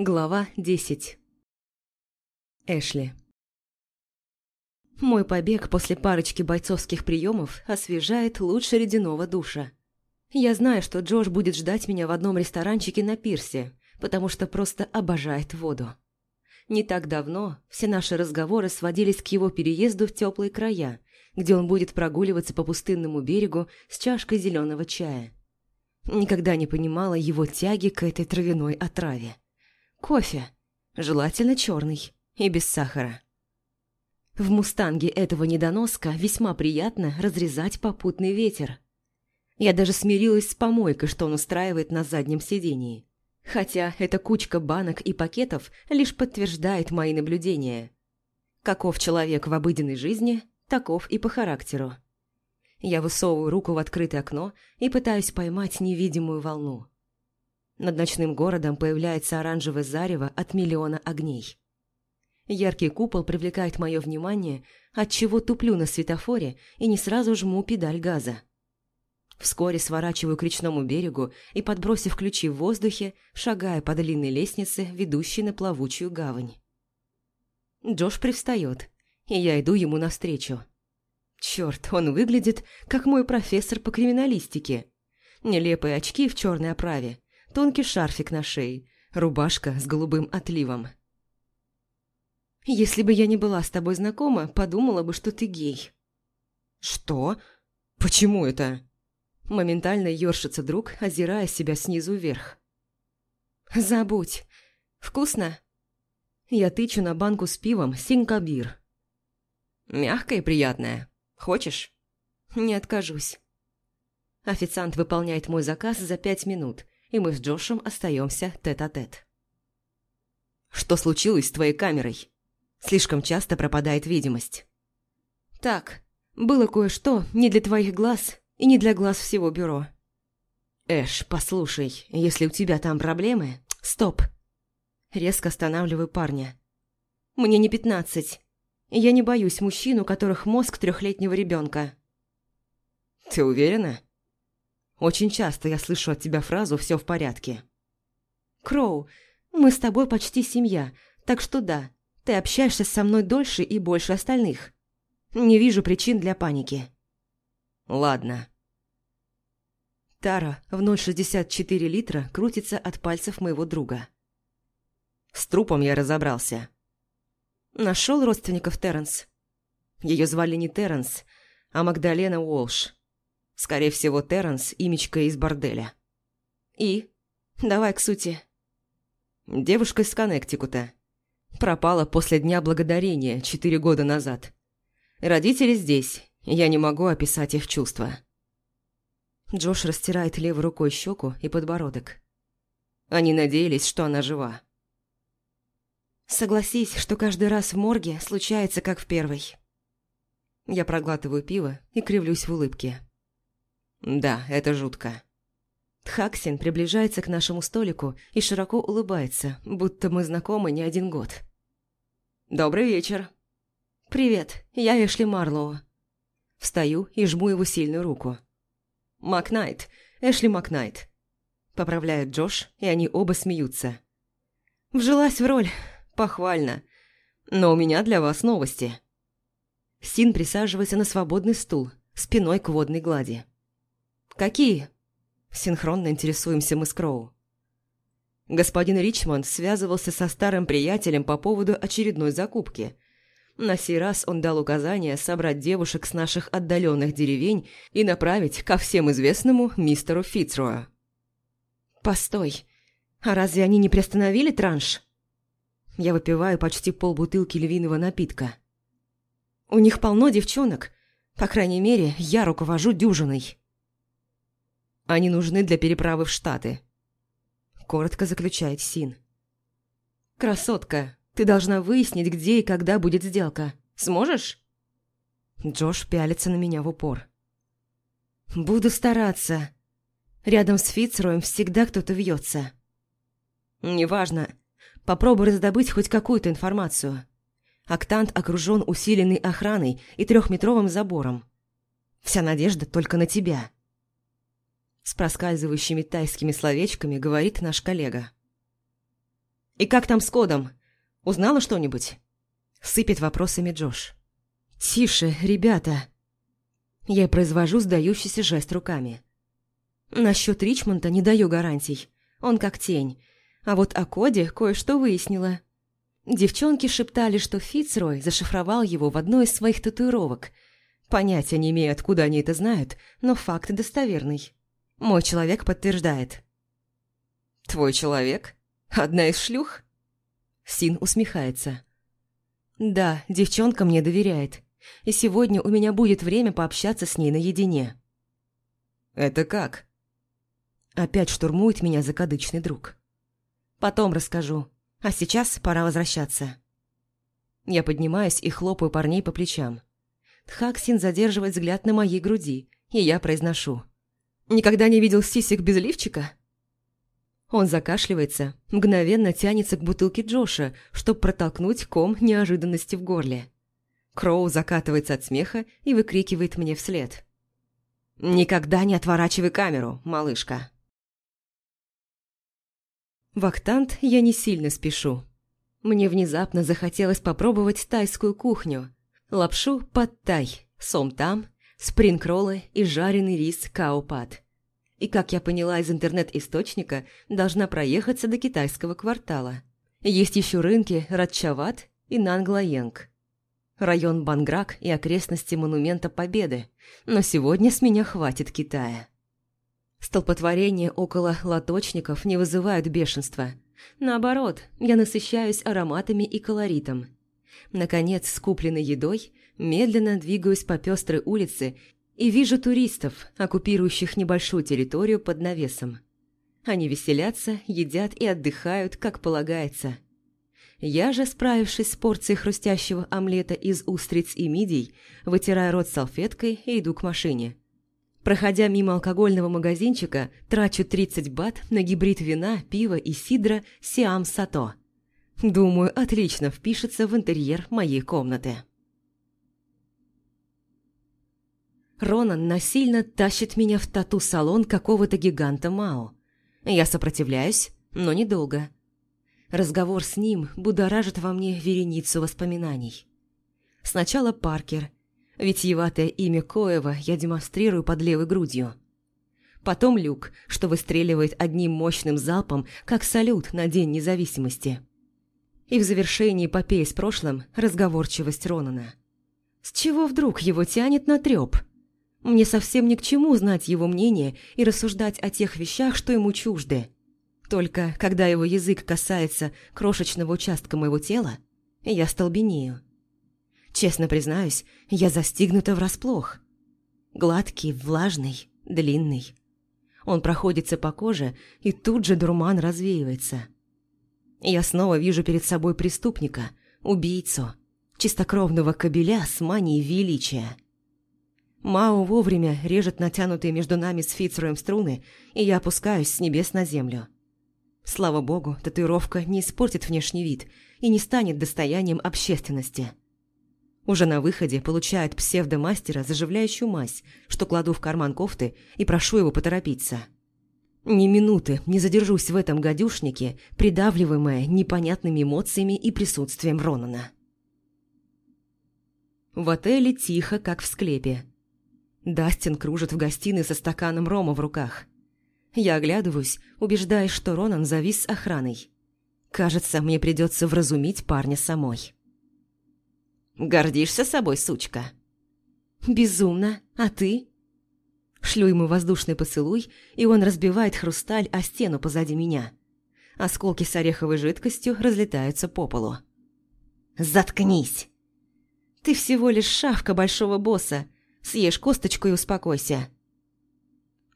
Глава 10 Эшли Мой побег после парочки бойцовских приемов освежает лучше ледяного душа. Я знаю, что Джош будет ждать меня в одном ресторанчике на пирсе, потому что просто обожает воду. Не так давно все наши разговоры сводились к его переезду в теплые края, где он будет прогуливаться по пустынному берегу с чашкой зеленого чая. Никогда не понимала его тяги к этой травяной отраве. Кофе. Желательно черный и без сахара. В «Мустанге» этого недоноска весьма приятно разрезать попутный ветер. Я даже смирилась с помойкой, что он устраивает на заднем сидении. Хотя эта кучка банок и пакетов лишь подтверждает мои наблюдения. Каков человек в обыденной жизни, таков и по характеру. Я высовываю руку в открытое окно и пытаюсь поймать невидимую волну. Над ночным городом появляется оранжевое зарево от миллиона огней. Яркий купол привлекает мое внимание, отчего туплю на светофоре и не сразу жму педаль газа. Вскоре сворачиваю к речному берегу и, подбросив ключи в воздухе, шагаю по длинной лестнице, ведущей на плавучую гавань. Джош привстает, и я иду ему навстречу. Черт, он выглядит, как мой профессор по криминалистике. Нелепые очки в черной оправе, тонкий шарфик на шее, рубашка с голубым отливом. «Если бы я не была с тобой знакома, подумала бы, что ты гей». «Что? Почему это?» Моментально ёршится друг, озирая себя снизу вверх. «Забудь. Вкусно?» Я тычу на банку с пивом «Синкабир». «Мягкое и приятное. Хочешь?» «Не откажусь». Официант выполняет мой заказ за пять минут – и мы с Джошем остаемся тет-а-тет. -тет. «Что случилось с твоей камерой? Слишком часто пропадает видимость». «Так, было кое-что не для твоих глаз и не для глаз всего бюро». «Эш, послушай, если у тебя там проблемы...» «Стоп!» Резко останавливаю парня. «Мне не пятнадцать. Я не боюсь мужчин, у которых мозг трехлетнего ребенка. «Ты уверена?» Очень часто я слышу от тебя фразу «все в порядке». «Кроу, мы с тобой почти семья, так что да, ты общаешься со мной дольше и больше остальных. Не вижу причин для паники». «Ладно». Тара в 0,64 литра крутится от пальцев моего друга. С трупом я разобрался. Нашел родственников Терренс. Ее звали не Терренс, а Магдалена Уолш. Скорее всего, Терренс – имечка из борделя. И? Давай к сути. Девушка из Коннектикута. Пропала после Дня Благодарения четыре года назад. Родители здесь, я не могу описать их чувства. Джош растирает левой рукой щеку и подбородок. Они надеялись, что она жива. Согласись, что каждый раз в морге случается, как в первой. Я проглатываю пиво и кривлюсь в улыбке. Да, это жутко. Тхаксин приближается к нашему столику и широко улыбается, будто мы знакомы не один год. «Добрый вечер». «Привет, я Эшли Марлоу». Встаю и жму его сильную руку. «Макнайт, Эшли Макнайт», – поправляет Джош, и они оба смеются. «Вжилась в роль, похвально. Но у меня для вас новости». Син присаживается на свободный стул, спиной к водной глади. «Какие?» Синхронно интересуемся мы с Кроу. Господин Ричмонд связывался со старым приятелем по поводу очередной закупки. На сей раз он дал указание собрать девушек с наших отдаленных деревень и направить ко всем известному мистеру Фицрою. «Постой, а разве они не приостановили транш?» Я выпиваю почти полбутылки львиного напитка. «У них полно девчонок. По крайней мере, я руковожу дюжиной». Они нужны для переправы в Штаты. Коротко заключает Син. «Красотка, ты должна выяснить, где и когда будет сделка. Сможешь?» Джош пялится на меня в упор. «Буду стараться. Рядом с Фицроем всегда кто-то вьется. Неважно. Попробуй раздобыть хоть какую-то информацию. Октант окружен усиленной охраной и трехметровым забором. Вся надежда только на тебя» с проскальзывающими тайскими словечками говорит наш коллега. «И как там с кодом? Узнала что-нибудь?» Сыпет вопросами Джош. «Тише, ребята!» Я произвожу сдающийся жест руками. Насчет Ричмонда не даю гарантий. Он как тень. А вот о коде кое-что выяснила. Девчонки шептали, что Фицрой зашифровал его в одной из своих татуировок. Понятия не имею, откуда они это знают, но факт достоверный. Мой человек подтверждает. «Твой человек? Одна из шлюх?» Син усмехается. «Да, девчонка мне доверяет и сегодня у меня будет время пообщаться с ней наедине». «Это как?» Опять штурмует меня закадычный друг. «Потом расскажу, а сейчас пора возвращаться». Я поднимаюсь и хлопаю парней по плечам. Тхаксин задерживает взгляд на моей груди, и я произношу. «Никогда не видел сисек без лифчика?» Он закашливается, мгновенно тянется к бутылке Джоша, чтобы протолкнуть ком неожиданности в горле. Кроу закатывается от смеха и выкрикивает мне вслед. «Никогда не отворачивай камеру, малышка!» В октант я не сильно спешу. Мне внезапно захотелось попробовать тайскую кухню. Лапшу под тай, сом-там, спринг-роллы и жареный рис каопад. И, как я поняла из интернет-источника, должна проехаться до китайского квартала. Есть еще рынки Радчават и Нанглаенг район Банграк и окрестности Монумента Победы, но сегодня с меня хватит Китая. Столпотворение около лоточников не вызывают бешенства. Наоборот, я насыщаюсь ароматами и колоритом. Наконец, с купленной едой, медленно двигаюсь по пестрой улице и вижу туристов, оккупирующих небольшую территорию под навесом. Они веселятся, едят и отдыхают, как полагается – я же, справившись с порцией хрустящего омлета из устриц и мидий, вытираю рот салфеткой и иду к машине. Проходя мимо алкогольного магазинчика, трачу 30 бат на гибрид вина, пива и сидра «Сиам Сато». Думаю, отлично впишется в интерьер моей комнаты. Ронан насильно тащит меня в тату-салон какого-то гиганта Мао. Я сопротивляюсь, но недолго. Разговор с ним будоражит во мне вереницу воспоминаний. Сначала Паркер, витиеватое имя Коева я демонстрирую под левой грудью. Потом Люк, что выстреливает одним мощным залпом, как салют на День независимости. И в завершении эпопеи с прошлым разговорчивость Ронана. С чего вдруг его тянет на трёп? Мне совсем ни к чему знать его мнение и рассуждать о тех вещах, что ему чужды. Только когда его язык касается крошечного участка моего тела, я столбенею. Честно признаюсь, я застигнута врасплох. Гладкий, влажный, длинный. Он проходится по коже, и тут же дурман развеивается. Я снова вижу перед собой преступника, убийцу, чистокровного кобеля с манией величия. Мао вовремя режет натянутые между нами с Фицроем струны, и я опускаюсь с небес на землю. Слава богу, татуировка не испортит внешний вид и не станет достоянием общественности. Уже на выходе получает псевдомастера заживляющую мазь, что кладу в карман кофты и прошу его поторопиться. Ни минуты не задержусь в этом гадюшнике, придавливаемая непонятными эмоциями и присутствием Ронана. В отеле тихо, как в склепе. Дастин кружит в гостиной со стаканом рома в руках – я оглядываюсь, убеждаясь, что Ронан завис с охраной. Кажется, мне придется вразумить парня самой. «Гордишься собой, сучка?» «Безумно. А ты?» Шлю ему воздушный поцелуй, и он разбивает хрусталь о стену позади меня. Осколки с ореховой жидкостью разлетаются по полу. «Заткнись!» «Ты всего лишь шавка большого босса. Съешь косточку и успокойся.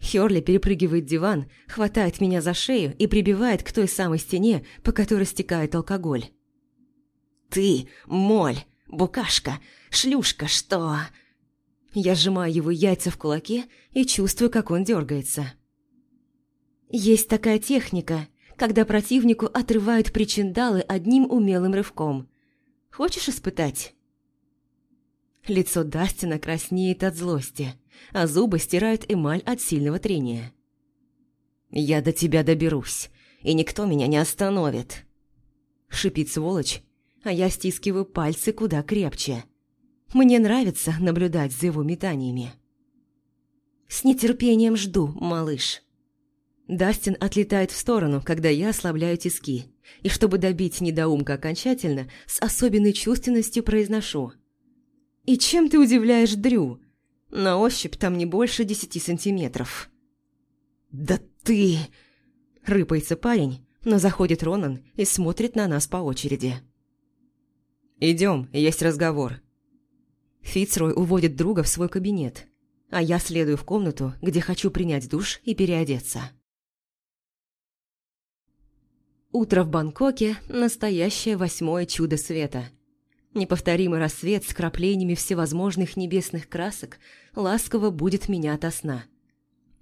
Хёрли перепрыгивает диван, хватает меня за шею и прибивает к той самой стене, по которой стекает алкоголь. «Ты, моль, букашка, шлюшка, что...» Я сжимаю его яйца в кулаке и чувствую, как он дергается. Есть такая техника, когда противнику отрывают причиндалы одним умелым рывком. Хочешь испытать? Лицо Дастина краснеет от злости а зубы стирают эмаль от сильного трения. «Я до тебя доберусь, и никто меня не остановит». Шипит сволочь, а я стискиваю пальцы куда крепче. Мне нравится наблюдать за его метаниями. С нетерпением жду, малыш. Дастин отлетает в сторону, когда я ослабляю тиски, и чтобы добить недоумка окончательно, с особенной чувственностью произношу. «И чем ты удивляешь Дрю? На ощупь там не больше десяти сантиметров». «Да ты...» – рыпается парень, но заходит Ронан и смотрит на нас по очереди. «Идем, есть разговор». Фицрой уводит друга в свой кабинет, а я следую в комнату, где хочу принять душ и переодеться. Утро в Бангкоке – настоящее восьмое чудо света. Неповторимый рассвет с краплениями всевозможных небесных красок ласково будет меня ото сна.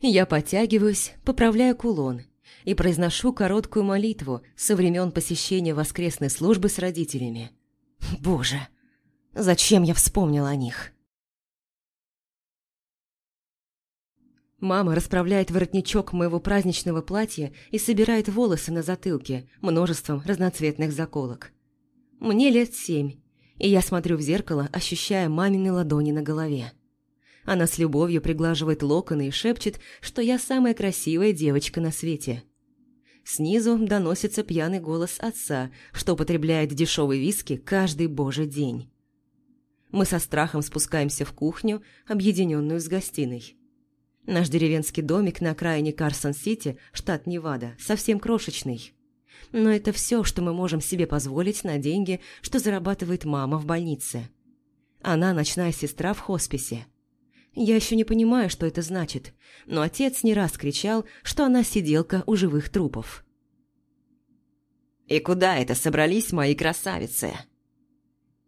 Я подтягиваюсь, поправляю кулон и произношу короткую молитву со времен посещения воскресной службы с родителями. Боже, зачем я вспомнила о них? Мама расправляет воротничок моего праздничного платья и собирает волосы на затылке множеством разноцветных заколок. Мне лет семь, и я смотрю в зеркало, ощущая мамины ладони на голове. Она с любовью приглаживает локоны и шепчет, что я самая красивая девочка на свете. Снизу доносится пьяный голос отца, что употребляет дешевые виски каждый божий день. Мы со страхом спускаемся в кухню, объединенную с гостиной. Наш деревенский домик на окраине Карсон-Сити, штат Невада, совсем крошечный. Но это все, что мы можем себе позволить на деньги, что зарабатывает мама в больнице. Она ночная сестра в хосписе. Я еще не понимаю, что это значит, но отец не раз кричал, что она сиделка у живых трупов. «И куда это собрались мои красавицы?»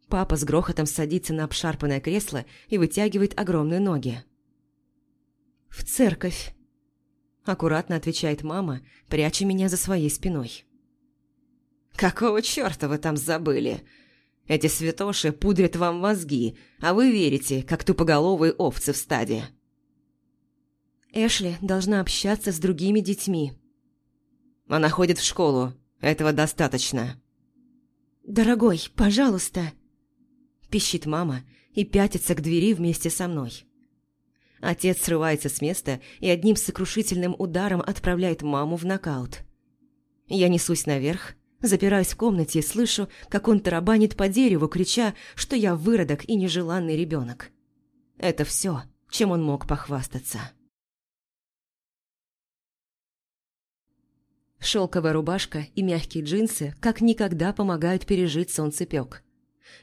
Папа с грохотом садится на обшарпанное кресло и вытягивает огромные ноги. «В церковь», – аккуратно отвечает мама, пряча меня за своей спиной. «Какого черта вы там забыли? Эти святоши пудрят вам мозги, а вы верите, как тупоголовые овцы в стаде». Эшли должна общаться с другими детьми. Она ходит в школу, этого достаточно. «Дорогой, пожалуйста!» Пищит мама и пятится к двери вместе со мной. Отец срывается с места и одним сокрушительным ударом отправляет маму в нокаут. Я несусь наверх, запираюсь в комнате и слышу, как он тарабанит по дереву, крича, что я выродок и нежеланный ребенок. Это все, чем он мог похвастаться. Шелковая рубашка и мягкие джинсы как никогда помогают пережить солнцепек.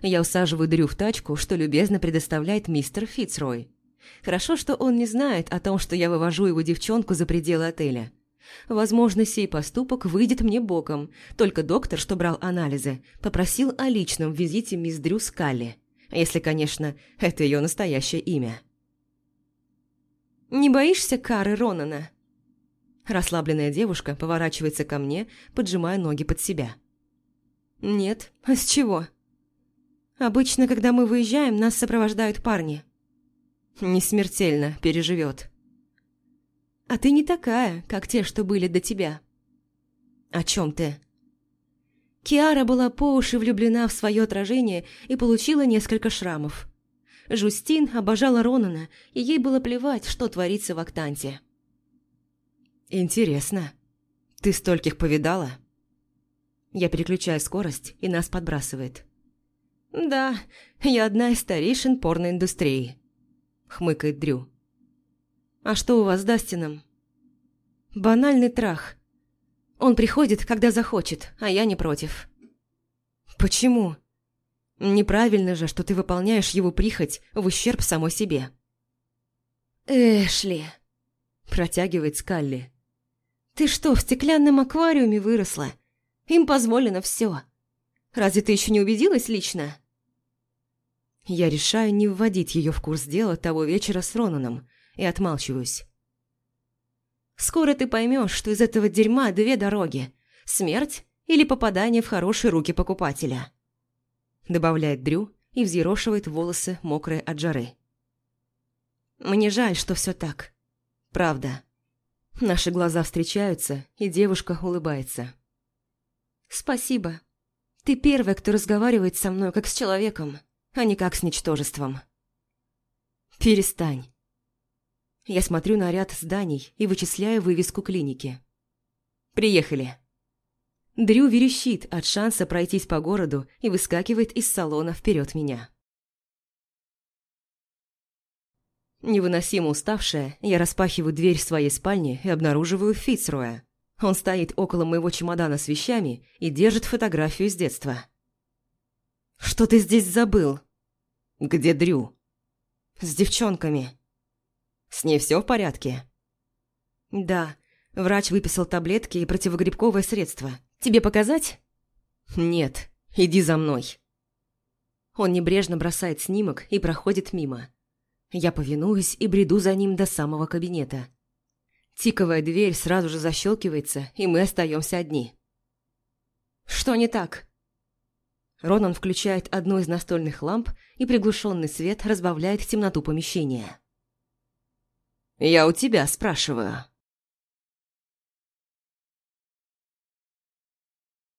Я усаживаю Дрю в тачку, что любезно предоставляет мистер Фицрой. Хорошо, что он не знает о том, что я вывожу его девчонку за пределы отеля. Возможно, сей поступок выйдет мне боком, только доктор, что брал анализы, попросил о личном визите мисс Дрю Скалли, если, конечно, это ее настоящее имя. «Не боишься кары Ронана?» Расслабленная девушка поворачивается ко мне, поджимая ноги под себя. «Нет, а с чего?» «Обычно, когда мы выезжаем, нас сопровождают парни». Не смертельно переживет. А ты не такая, как те, что были до тебя. О чем ты? Киара была по уши влюблена в свое отражение и получила несколько шрамов. Жустин обожала Ронана, и ей было плевать, что творится в Актанте. «Интересно, ты стольких повидала?» Я переключаю скорость, и нас подбрасывает. «Да, я одна из старейшин порноиндустрии хмыкает Дрю. «А что у вас с Дастином?» «Банальный трах. Он приходит, когда захочет, а я не против». «Почему?» «Неправильно же, что ты выполняешь его прихоть в ущерб самой себе». «Эшли», – протягивает Скалли. «Ты что, в стеклянном аквариуме выросла? Им позволено все. Разве ты еще не убедилась лично?» Я решаю не вводить ее в курс дела того вечера с Ронаном и отмалчиваюсь. «Скоро ты поймешь, что из этого дерьма две дороги – смерть или попадание в хорошие руки покупателя», – добавляет Дрю и взъерошивает волосы, мокрые от жары. «Мне жаль, что все так. Правда». Наши глаза встречаются, и девушка улыбается. «Спасибо. Ты первая, кто разговаривает со мной как с человеком, а не как с ничтожеством. Перестань. Я смотрю на ряд зданий и вычисляю вывеску клиники. Приехали. Дрю верещит от шанса пройтись по городу и выскакивает из салона вперед меня. Невыносимо уставшая, я распахиваю дверь своей спальни и обнаруживаю Фицроя. Он стоит около моего чемодана с вещами и держит фотографию с детства. «Что ты здесь забыл?» «Где Дрю?» «С девчонками». «С ней все в порядке?» «Да. Врач выписал таблетки и противогрибковое средство. Тебе показать?» «Нет. Иди за мной». Он небрежно бросает снимок и проходит мимо. Я повинуюсь и бреду за ним до самого кабинета. Тиковая дверь сразу же защелкивается, и мы остаемся одни. «Что не так?» Ронан включает одну из настольных ламп, и приглушенный свет разбавляет темноту помещения. «Я у тебя спрашиваю».